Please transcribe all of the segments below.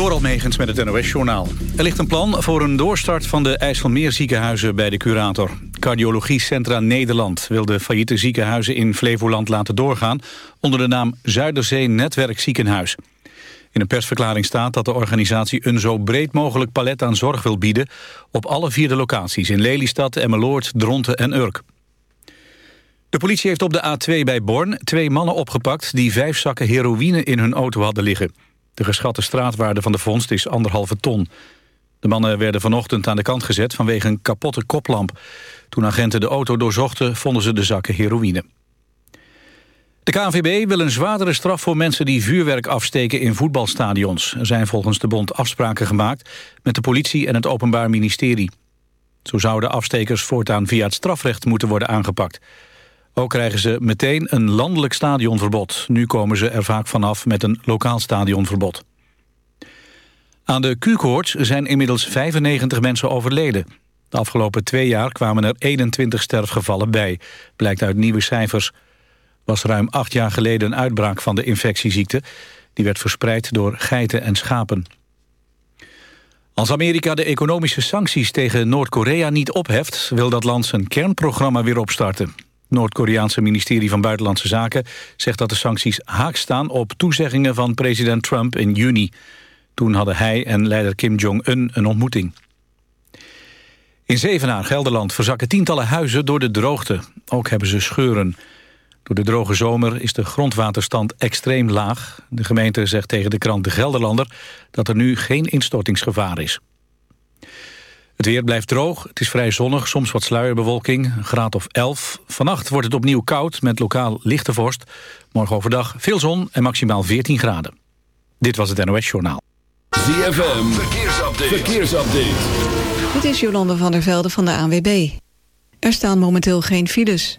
Door Megens met het NOS-journaal. Er ligt een plan voor een doorstart van de IJsselmeerziekenhuizen bij de curator. Cardiologie Centra Nederland wil de failliete ziekenhuizen in Flevoland laten doorgaan... onder de naam Zuiderzee Netwerk Ziekenhuis. In een persverklaring staat dat de organisatie een zo breed mogelijk palet aan zorg wil bieden... op alle vier de locaties in Lelystad, Emmeloord, Dronten en Urk. De politie heeft op de A2 bij Born twee mannen opgepakt... die vijf zakken heroïne in hun auto hadden liggen. De geschatte straatwaarde van de vondst is anderhalve ton. De mannen werden vanochtend aan de kant gezet vanwege een kapotte koplamp. Toen agenten de auto doorzochten, vonden ze de zakken heroïne. De KNVB wil een zwaardere straf voor mensen die vuurwerk afsteken in voetbalstadions. Er zijn volgens de bond afspraken gemaakt met de politie en het Openbaar Ministerie. Zo zouden afstekers voortaan via het strafrecht moeten worden aangepakt. Ook krijgen ze meteen een landelijk stadionverbod. Nu komen ze er vaak vanaf met een lokaal stadionverbod. Aan de Q-koorts zijn inmiddels 95 mensen overleden. De afgelopen twee jaar kwamen er 21 sterfgevallen bij, blijkt uit nieuwe cijfers. was ruim acht jaar geleden een uitbraak van de infectieziekte. Die werd verspreid door geiten en schapen. Als Amerika de economische sancties tegen Noord-Korea niet opheft... wil dat land zijn kernprogramma weer opstarten. Noord-Koreaanse ministerie van Buitenlandse Zaken zegt dat de sancties haak staan op toezeggingen van president Trump in juni. Toen hadden hij en leider Kim Jong-un een ontmoeting. In Zevenaar, Gelderland, verzakken tientallen huizen door de droogte. Ook hebben ze scheuren. Door de droge zomer is de grondwaterstand extreem laag. De gemeente zegt tegen de krant De Gelderlander... dat er nu geen instortingsgevaar is. Het weer blijft droog, het is vrij zonnig, soms wat sluierbewolking, een graad of 11. Vannacht wordt het opnieuw koud met lokaal lichte vorst. Morgen overdag veel zon en maximaal 14 graden. Dit was het NOS Journaal. ZFM, verkeersupdate. verkeersupdate. Dit is Jolande van der Velde van de ANWB. Er staan momenteel geen files.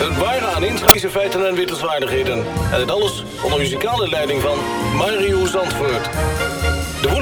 Een ware aaneenschakeling feiten en wittelswaardigheden. En het alles onder muzikale leiding van Mario Zandvoort.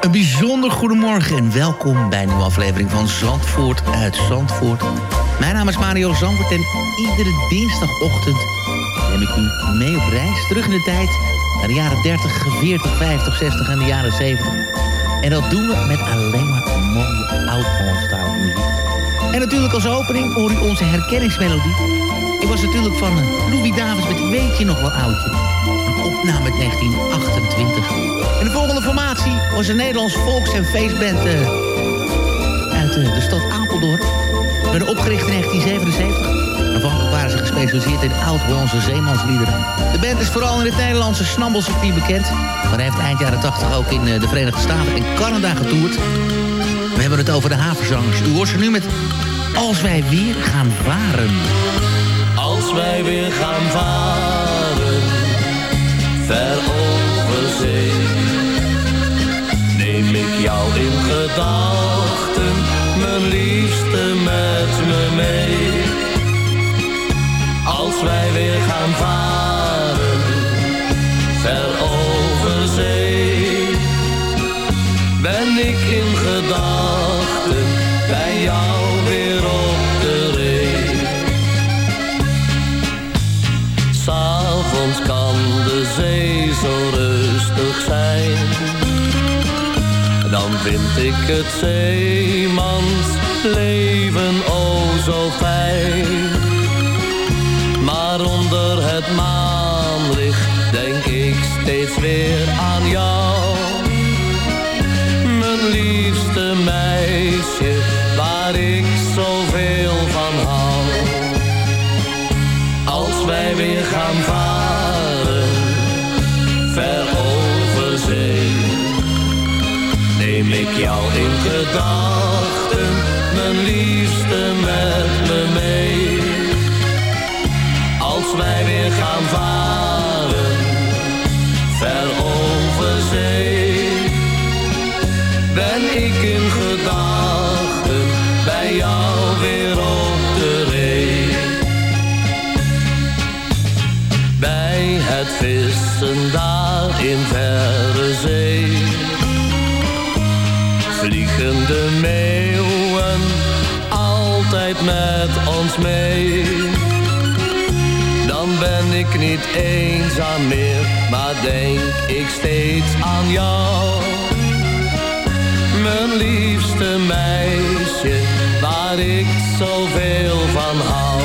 Een bijzonder goedemorgen en welkom bij een nieuwe aflevering van Zandvoort uit Zandvoort. Mijn naam is Mario Zandvoort en iedere dinsdagochtend neem ik u mee op reis terug in de tijd naar de jaren 30, 40, 50, 60 en de jaren 70. En dat doen we met alleen maar mooie oud-Hollandstalige muziek. En natuurlijk als opening hoor u onze herkenningsmelodie. Ik was natuurlijk van Louis Davis met Weet je nog wel oudje? Een opname uit 1928. En de volgende formatie was een Nederlands volks- en feestband eh, uit eh, de stad Apeldoorn. Ze werden opgericht in 1977. Aanvankelijk waren ze gespecialiseerd in oud-Hollandse zeemansliederen. De band is vooral in het Nederlandse snabbelcircuit bekend. Maar hij heeft eind jaren 80 ook in eh, de Verenigde Staten en Canada getoerd. We hebben het over de havenzangers. U hoort ze nu met Als wij weer gaan varen. Als wij weer gaan varen, ver over zee, ik jou in gedachten, mijn liefste met me mee. Als wij weer gaan varen, vind ik het zeemans leven oh zo fijn. Maar onder het maanlicht denk ik steeds weer aan jou. Niet eenzaam meer, maar denk ik steeds aan jou. Mijn liefste meisje, waar ik zoveel van hou.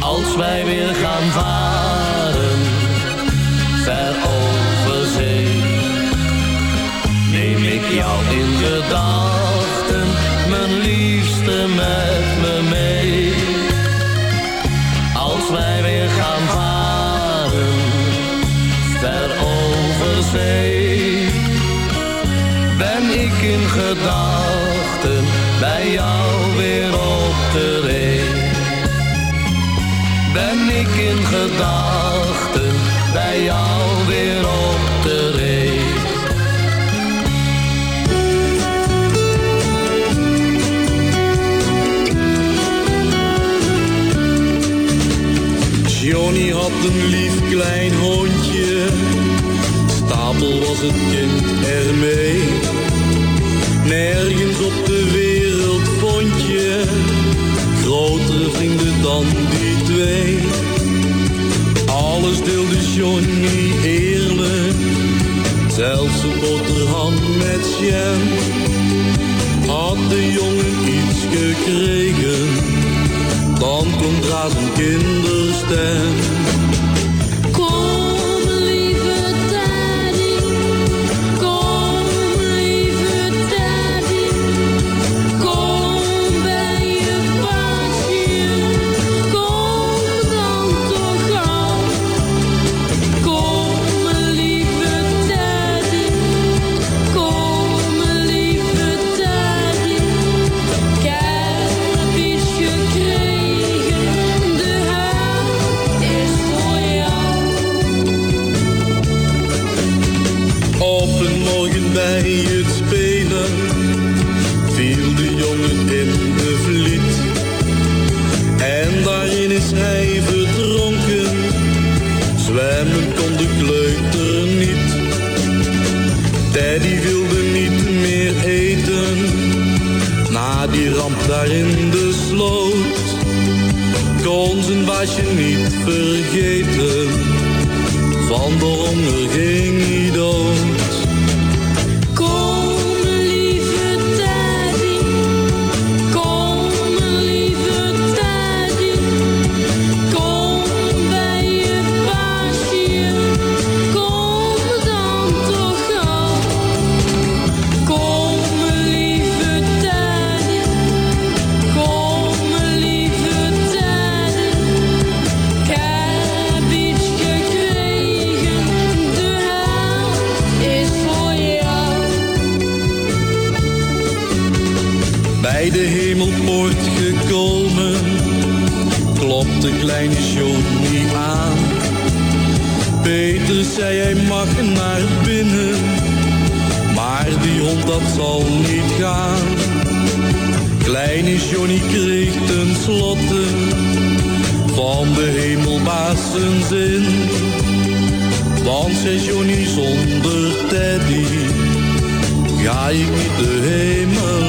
Als wij weer gaan varen, ver over zee neem ik jou in gedachten, zee, ben ik in gedachten bij jou weer op de ree. Ben ik in gedachten bij jou weer op de ree. Johnny had een lief klein hondje. Stapel was het kind ermee. Nergens op de wereld vond je grotere vrienden dan die twee. Alles deelde Johnny eerlijk. Zelfs een boterham met jam. Had de jongen iets gekregen dan komt daar zijn kinderstem. Die ramp daar in de sloot. Kon zijn baasje niet vergeten, van de honger ging hij dood. Hemelpoort gekomen, klopte kleine Johnny aan. Peter zei hij mag naar binnen, maar die hond dat zal niet gaan. Kleine Johnny kreeg ten slotte van de hemelbaas zijn zin. Want zei Johnny zonder Teddy, ga ik niet de hemel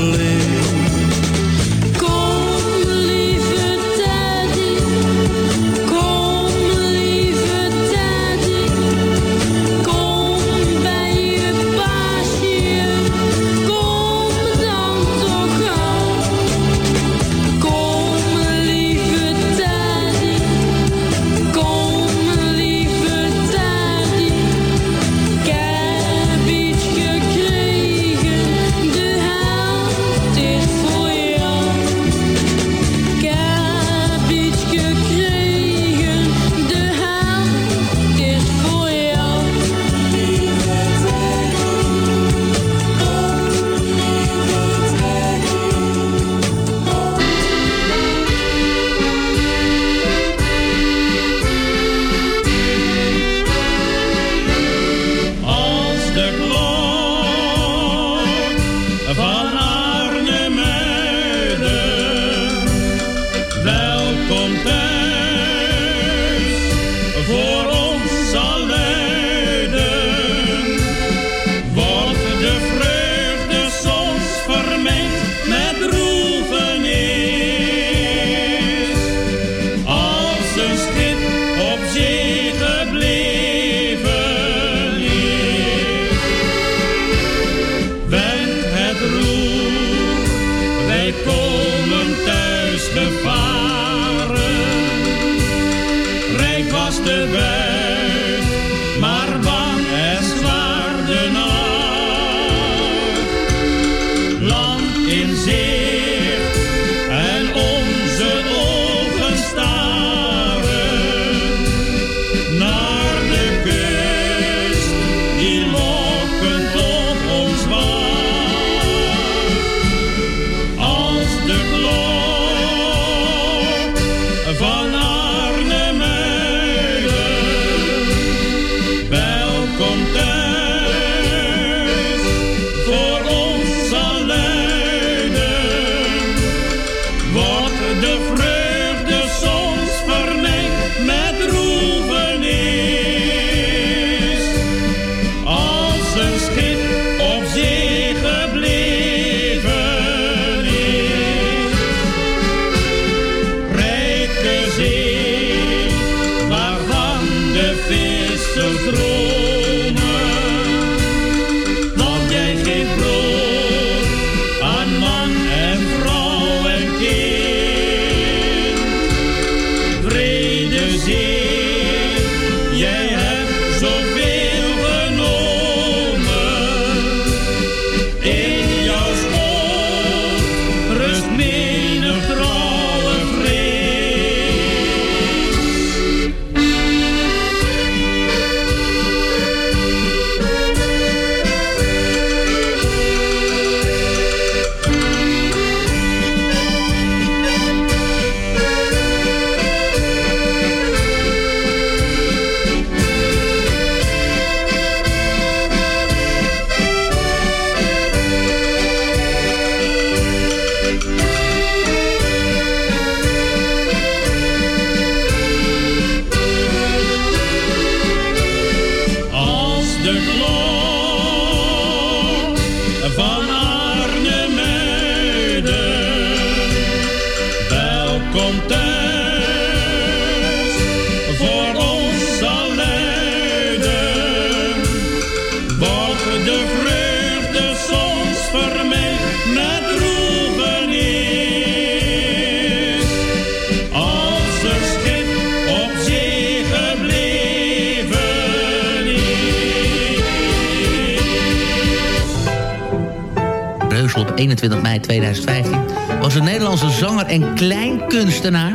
en kleinkunstenaar.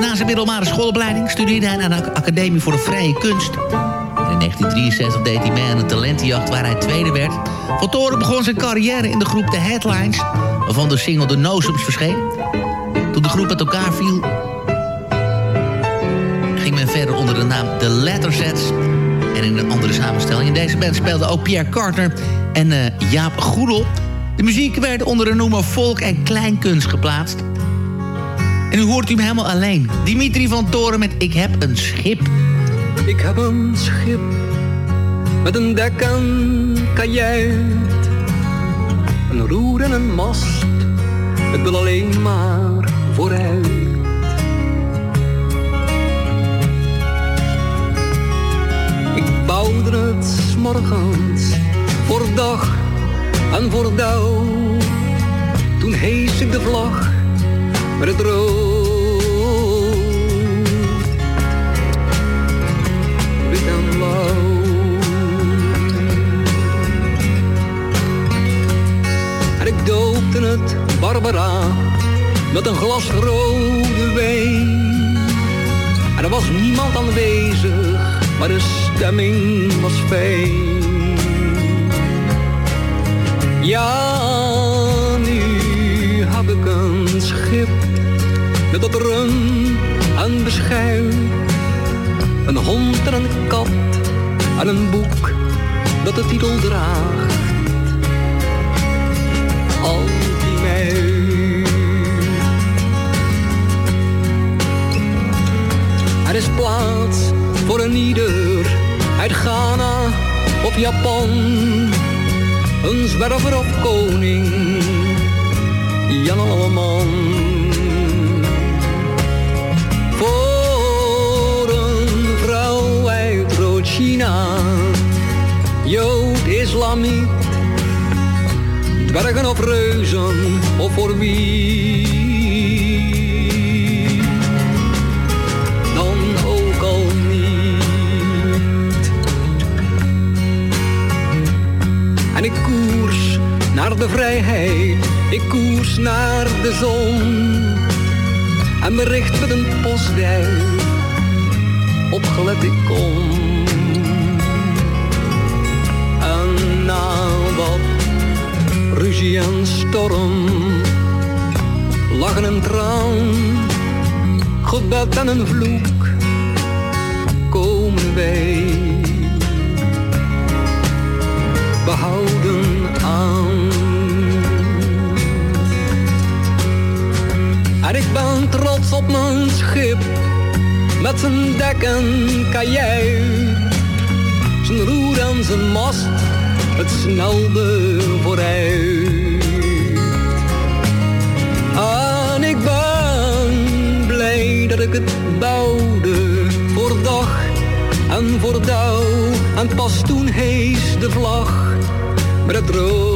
Na zijn middelbare schoolopleiding studeerde hij aan de Academie voor de Vrije Kunst. In 1963 deed hij mee aan een talentenjacht waar hij tweede werd. Van Toren begon zijn carrière in de groep The Headlines, waarvan de single The Nozems verscheen. Toen de groep uit elkaar viel, ging men verder onder de naam The Lettersets en in een andere samenstelling. In deze band speelden ook Pierre Carter en eh, Jaap Goedel. De muziek werd onder de noemer folk en kleinkunst geplaatst. En nu hoort u hem helemaal alleen. Dimitri van Toren met Ik heb een schip. Ik heb een schip met een dek en kajuit. Een roer en een mast, het wil alleen maar vooruit. Ik bouwde het 's morgens voor dag en voor dauw. Toen hees ik de vlag met het rood, wit en blauw. En ik doopte het Barbara met een glas rode wijn. En er was niemand aanwezig, maar de stemming was fijn. Ja, nu heb ik een schip dat rum en beschuit. Een hond en een kat en een boek dat de titel draagt. Al die mij. Er is plaats voor een ieder uit Ghana of Japan. Een zwerver of koning, Jan Alleman. Rood-China, Jood, Islamiet, dwergen of reuzen of voor wie. Dan ook al niet. En ik koers naar de vrijheid, ik koers naar de zon. En bericht met een postduif, opgelet ik kom. Ruzie en storm, lachen en traan, gebed en een vloek, komen wij behouden aan. En ik ben trots op mijn schip, met zijn dek en kajuit. Zijn roer en zijn mast, het snelde vooruit. En ik ben blij dat ik het bouwde voor dag en voor dauw. En pas toen hees de vlag met het rood.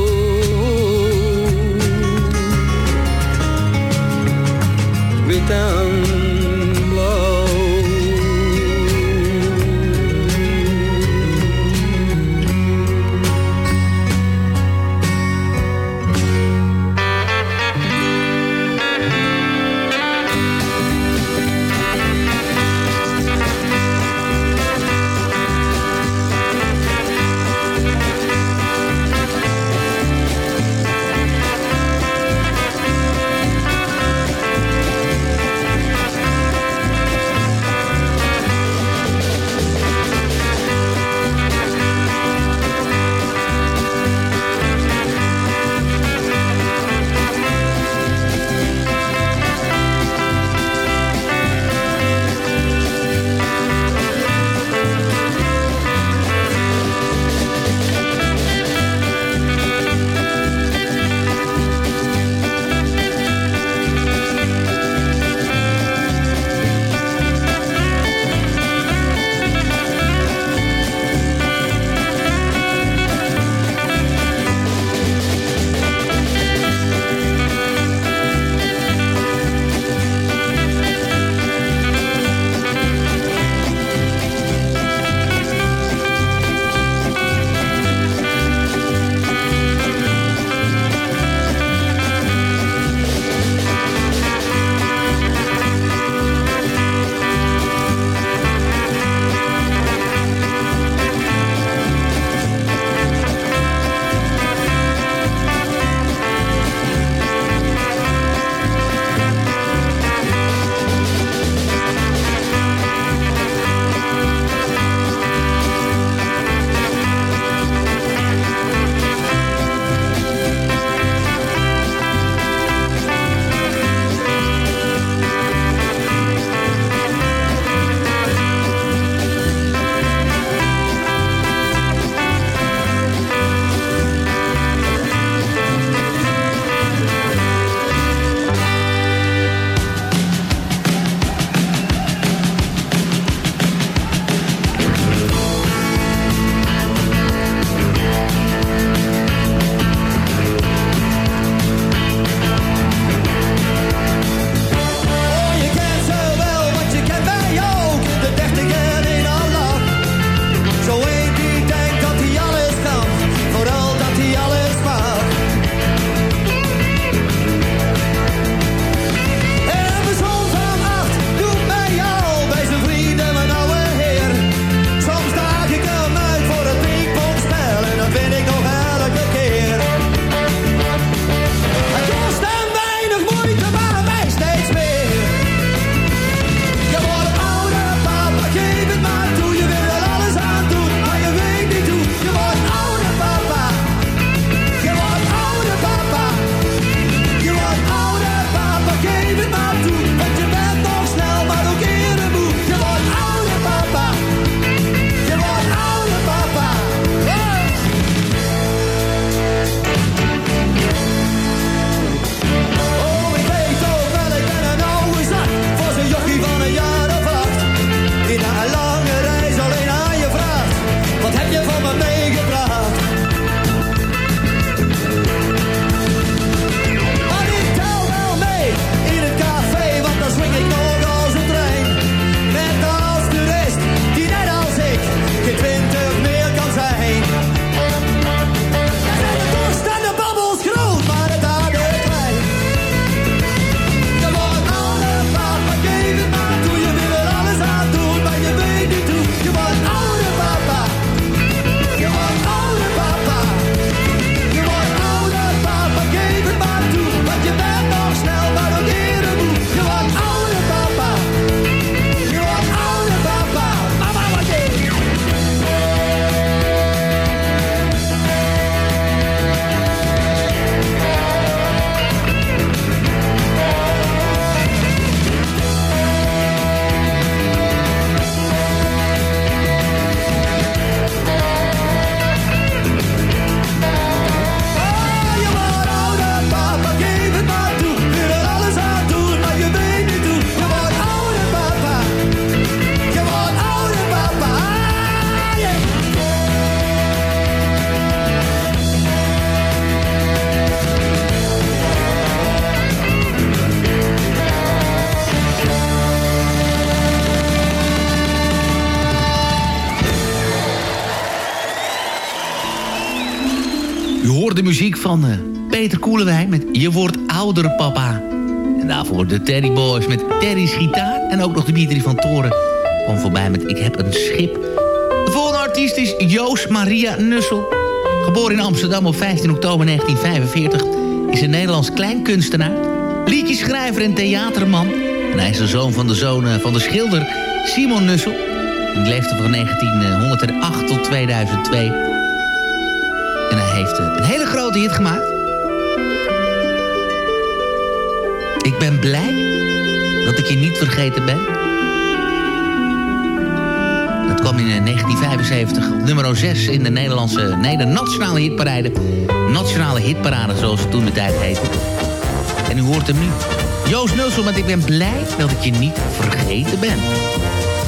Van eh, Peter Koelewijn met Je wordt ouder papa. En daarvoor de Teddy Boys met Teddy's gitaar. En ook nog Dimitri van Toren kwam voorbij met Ik heb een schip. De volgende artiest is Joost Maria Nussel. Geboren in Amsterdam op 15 oktober 1945... is een Nederlands kleinkunstenaar, liedjeschrijver en theaterman. En hij is de zoon van de zoon eh, van de schilder Simon Nussel. Die leefde van 1908 tot 2002... Eh, een hele grote hit gemaakt. Ik ben blij dat ik je niet vergeten ben. Dat kwam in eh, 1975 op nummer 6 in de Nederlandse, nee, de nationale hitparade. Nationale hitparade, zoals het toen de tijd heette. En u hoort hem nu. Joost Nulsel met Ik ben blij dat ik je niet vergeten ben.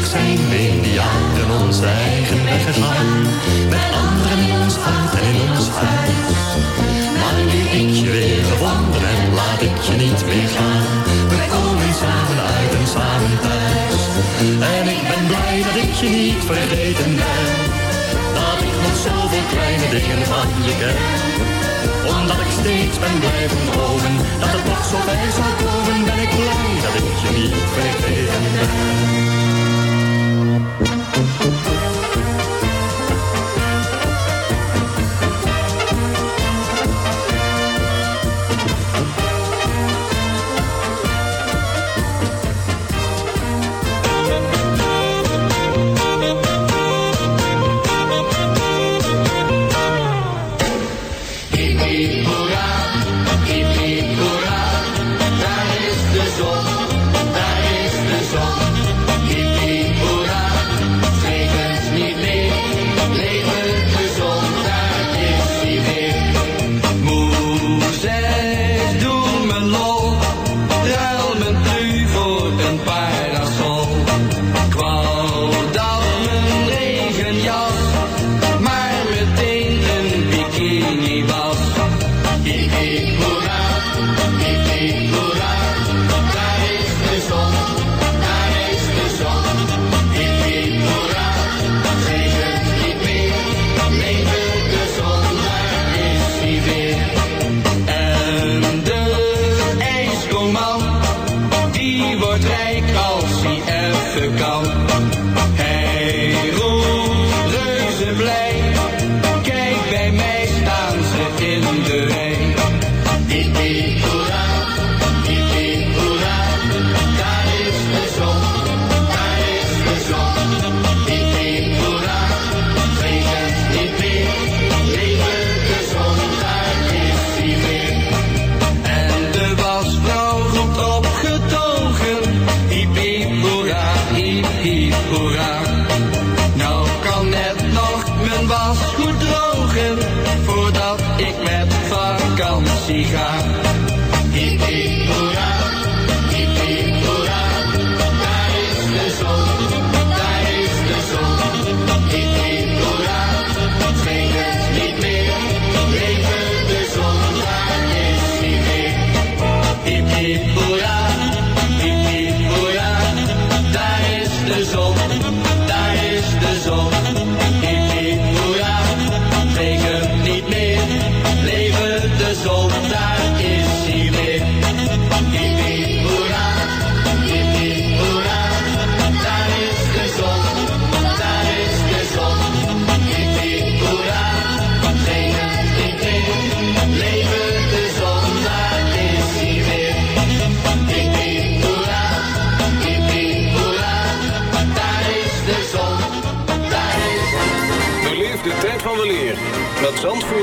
Natuurlijk zijn in die jaren onze eigen weg gegaan. Met anderen in ons hart en in ons huis. Maar nu ik je weer gevonden heb, laat ik je niet meer gaan. We komen samen uit en samen thuis. En ik ben blij dat ik je niet vergeten ben. Dat ik nog zoveel kleine dingen van je ken omdat ik steeds ben blijven dromen Dat het toch zo bij zou komen Ben ik blij dat ik je niet vergeten ben thank you. Hey,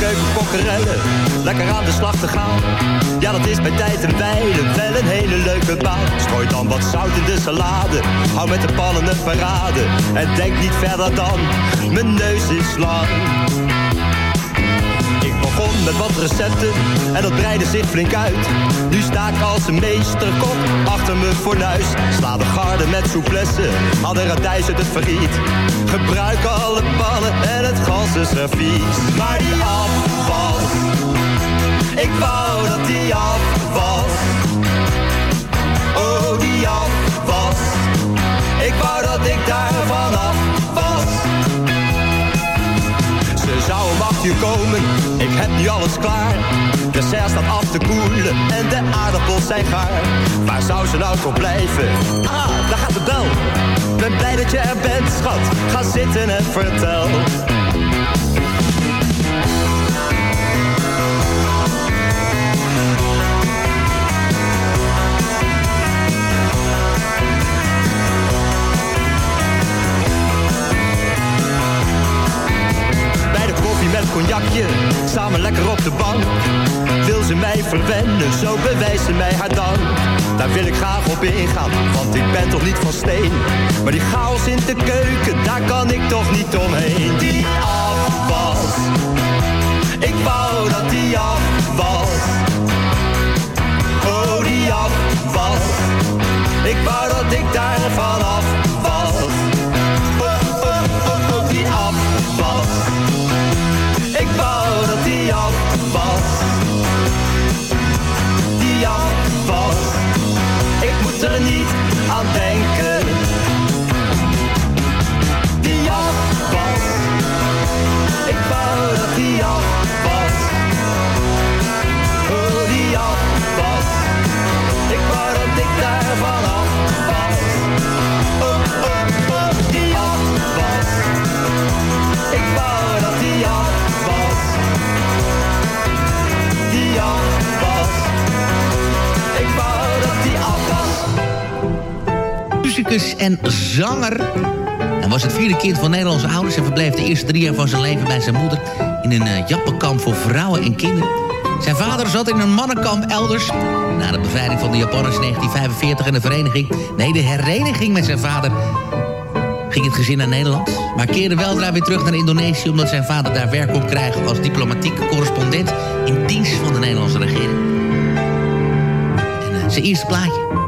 In de keuken kokkerellen, lekker aan de slag te gaan. Ja, dat is bij tijd en wijle wel een hele leuke baan. Strooi dan wat zout in de salade, hou met de pannen een parade. En denk niet verder dan, mijn neus is lang. Met wat recepten en dat breidde zich flink uit. Nu sta ik als een meesterkok achter mijn fornuis. Sla de garde met souplesse, haal de radijs uit het verriet. Gebruik alle pannen en het ganse servies. Maar die afwas, ik wou dat die af was. Oh, die afwas, ik wou dat ik daar vanaf zou acht uur komen, ik heb nu alles klaar. De dessert staat af te koelen en de aardappels zijn gaar. Waar zou ze nou toch blijven? Ah, daar gaat de bel. Ben blij dat je er bent, schat. Ga zitten en vertel. Cognacje, samen lekker op de bank. Wil ze mij verwennen, zo bewijst ze mij haar dank. Daar wil ik graag op ingaan, want ik ben toch niet van steen. Maar die chaos in de keuken, daar kan ik toch niet omheen. Die afwas, ik wou dat die af was. Oh, die afwas, ik wou dat ik daar vanaf was. Er niet aan denken. En zanger. Hij was het vierde kind van Nederlandse ouders... en verbleef de eerste drie jaar van zijn leven bij zijn moeder... in een uh, jappenkamp voor vrouwen en kinderen. Zijn vader zat in een mannenkamp elders. Na de bevrijding van de Japanners in 1945 en de vereniging... nee, de hereniging met zijn vader... ging het gezin naar Nederland. Maar keerde weldra weer terug naar Indonesië... omdat zijn vader daar werk kon krijgen als diplomatieke correspondent... in dienst van de Nederlandse regering. En uh, zijn eerste plaatje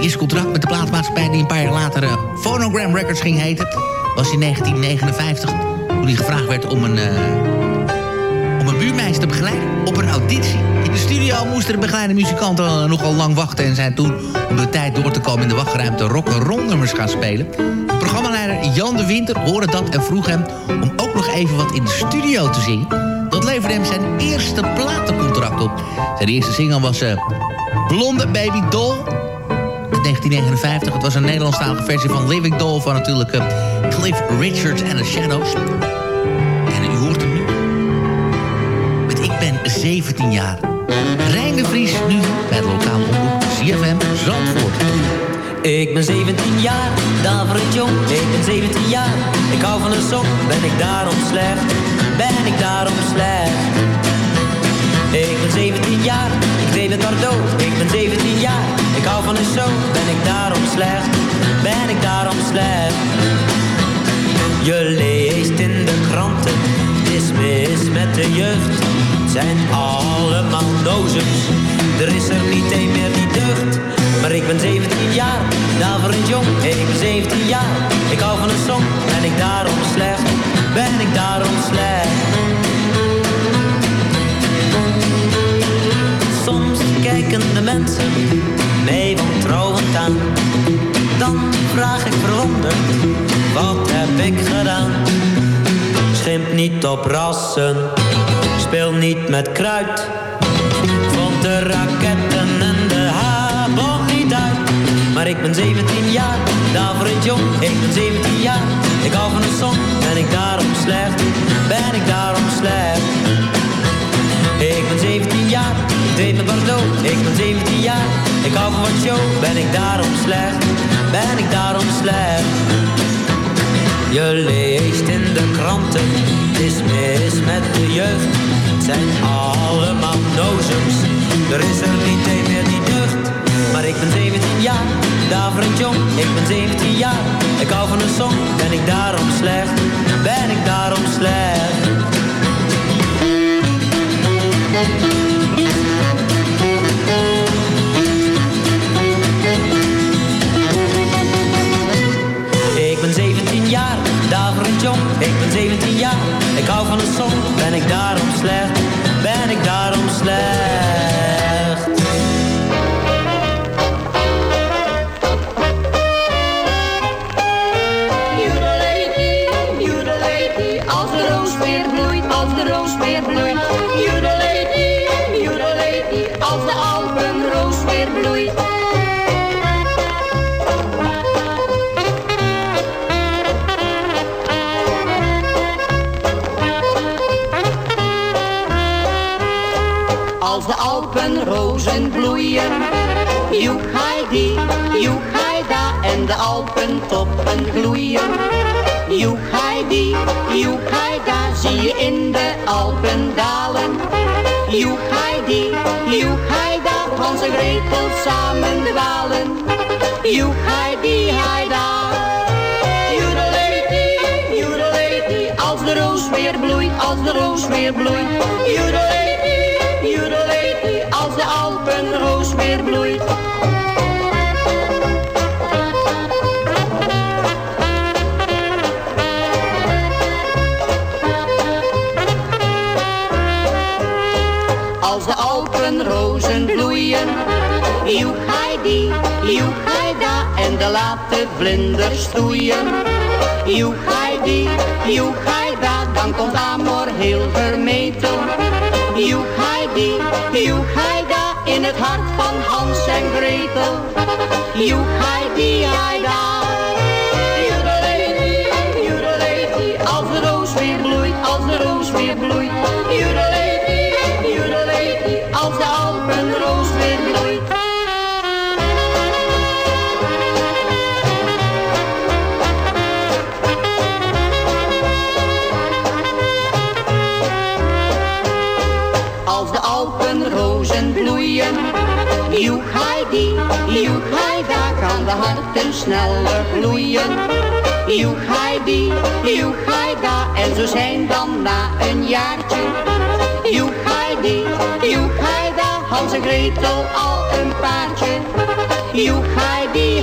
eerste contract met de plaatmaatschappij... die een paar jaar later uh, Phonogram Records ging heten... was in 1959. Toen hij gevraagd werd om een, uh, om een buurmeisje te begeleiden op een auditie. In de studio moesten de begeleide muzikanten uh, nogal lang wachten... en zijn toen om de tijd door te komen in de wachtruimte rock'n'roll nummers gaan spelen. De programmaleider Jan de Winter hoorde dat en vroeg hem... om ook nog even wat in de studio te zingen. Dat leverde hem zijn eerste platencontract op. Zijn eerste single was Blonde Baby Doll... 1959. Het was een Nederlandstalige versie van Living Doll van natuurlijk uh, Cliff Richards en The Shadows. En u hoort hem nu. Met Ik ben 17 jaar. Rijn de Vries nu bij het lokale omroep CFM Zandvoort. Ik ben 17 jaar, daverend jong, ik ben 17 jaar. Ik hou van een sok, ben ik daarom slecht? Ben ik daarom slecht? Ik ben 17 jaar, ik deed het maar dood. Ik ben 17 jaar, ik hou van een show. Ben ik daarom slecht? Ben ik daarom slecht? Je leest in de kranten, is mis met de jeugd. Het zijn allemaal nozems, er is er niet een meer die deugd. Maar ik ben 17 jaar, daverend jong. Ik ben 17 jaar, ik hou van een song. Ben ik daarom slecht? Ben ik daarom slecht? Soms kijken de mensen mee wantrouwend aan. Dan vraag ik verwonderd, wat heb ik gedaan? Schimp niet op rassen, speel niet met kruid. Vond de raketten en de habon niet uit. Maar ik ben 17 jaar, daverend jong. Ik ben 17 jaar, ik hou van een song. Ben ik daarom slecht? Ben ik daarom slecht? Ik ben 17 jaar, ik hou van wat show. Ben ik daarom slecht? Ben ik daarom slecht? Je leest in de kranten, het is mis met de jeugd. Het zijn allemaal nozems, er is er niet een meer die deugd. Maar ik ben 17 jaar, daverend jong. Ik ben 17 jaar, ik hou van een song. Ben ik daarom slecht? Ben ik daarom slecht? Jong. Ik ben 17 jaar, ik hou van een song. Ben ik daarom slecht? Ben ik daarom slecht? Alpenrozen bloeien, joek die, joek da en de alpentoppen gloeien. Joek die, joek da, zie je in de Alpen dalen. Joek die, joek da, Hans en Gretel samen dwalen. Joek die, da. Joedelady, joedelady, als de roos weer bloeit, als de roos weer bloeit. De Alpenroos weer bloeit. Als de alpenrozen bloeien, joek die, joek da en de late vlinders stoeien. Joek die, joek da, dan komt Amor heel vermetel. Joek die, joek da, in het hart van Hans en Gretel. Die, die, joeg hij daar kan de harten sneller gloeien. Joeg hij die, joeg hij daar en zo zijn dan na een jaartje. Joeg hij die, joeg hij daar, Hans en Gretel al een paardje. Joeg hij die,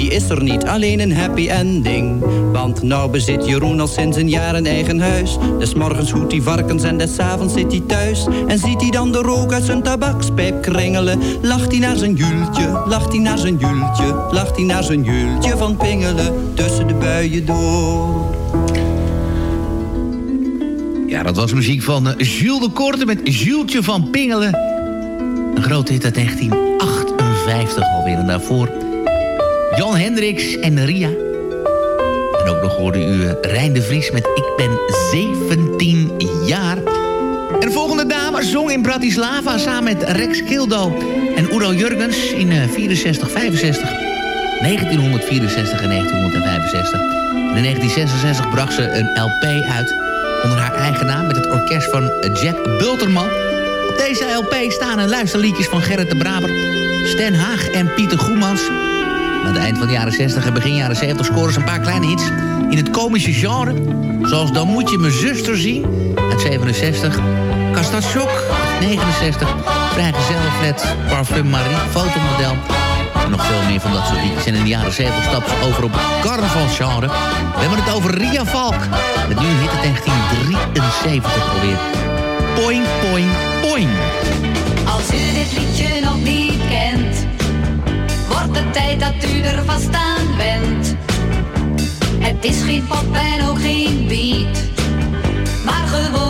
Die is er niet alleen een happy ending. Want nou bezit Jeroen al sinds een jaar een eigen huis. Des morgens hoedt hij varkens en des avonds zit hij thuis. En ziet hij dan de rook uit zijn tabakspijp kringelen. Lacht hij naar zijn jultje, lacht hij naar zijn jultje. Lacht hij naar zijn jultje van pingelen. Tussen de buien door. Ja, dat was muziek van eh, Jules de Korte met Jultje van Pingelen. Een grote hit uit 1958 alweer. En daarvoor Jan Hendricks en Ria. En ook nog hoorde u eh, Rijn de Vries met Ik ben 17 jaar. En de volgende dame zong in Bratislava samen met Rex Kildo en Udo Jurgens in eh, 64, 65. 1964 en 1965. En in 1966 bracht ze een LP uit onder haar eigen naam... met het orkest van Jack Bulterman. Op deze LP staan een luisterliedjes van Gerrit de Braber... Stan Haag en Pieter Goemans. Aan het eind van de jaren 60 en begin jaren 70 scoren ze een paar kleine hits... in het komische genre. Zoals Dan moet je mijn zuster zien uit 67. Kastatsjok 69. Vrijgezellenflat, Parfum Marie, fotomodel... En nog veel meer van dat soort liedjes. En in de jaren 70 stappen ze over op het carnavalsgenre. We hebben het over Ria Valk. Met nu hit uit 1973 alweer. Poing, poing, poing. Als u dit liedje het tijd dat u er vast aan bent. Het is geen pop en ook geen beat, maar gewoon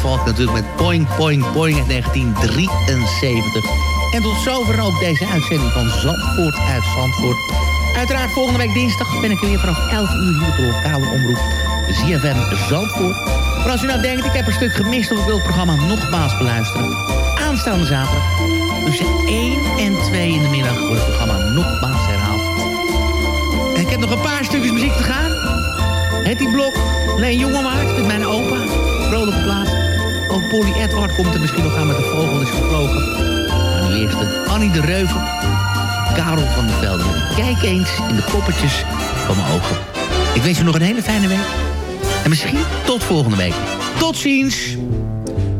Valk natuurlijk met Boing Boing Boing uit 1973. En tot zover ook deze uitzending van Zandvoort uit Zandvoort. Uiteraard volgende week dinsdag ben ik er weer vanaf 11 uur hier op de lokale omroep. ZFM Zandvoort. Maar als u nou denkt, ik heb een stuk gemist of ik wil het programma nogmaals beluisteren. Aanstaande zaterdag tussen 1 en 2 in de middag wordt het programma nogmaals herhaald. En ik heb nog een paar stukjes muziek te gaan. Hetty Blok, Leen Jongewaard met mijn opa. Vrolijke plaats. Ook Polly Edward komt er misschien nog aan met de vogel is gevlogen. Maar nu Annie de Reuver. Karel van der Velde. Kijk eens in de poppetjes van mijn ogen. Ik wens u nog een hele fijne week. En misschien tot volgende week. Tot ziens.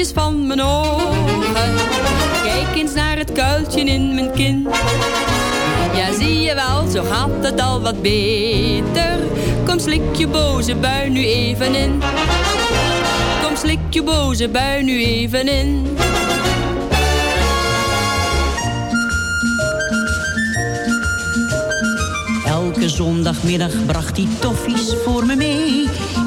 Van mijn ogen. Kijk eens naar het kuiltje in mijn kin. Ja, zie je wel, zo gaat het al wat beter. Kom, slik je boze bui nu even in. Kom, slik je boze bui nu even in. Elke zondagmiddag bracht hij toffies voor me mee.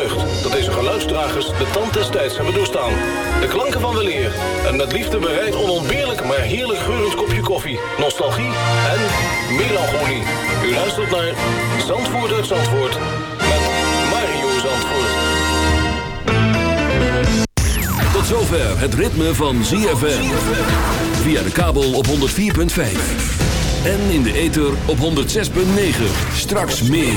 deugd dat deze geluidsdragers de tand des tijds hebben doorstaan. De klanken van weleer en met liefde bereid onontbeerlijk maar heerlijk geurend kopje koffie, nostalgie en melancholie. U luistert naar Zandvoort uit Zandvoort met Mario Zandvoort. Tot zover het ritme van ZFM. Via de kabel op 104.5. En in de ether op 106.9. Straks meer.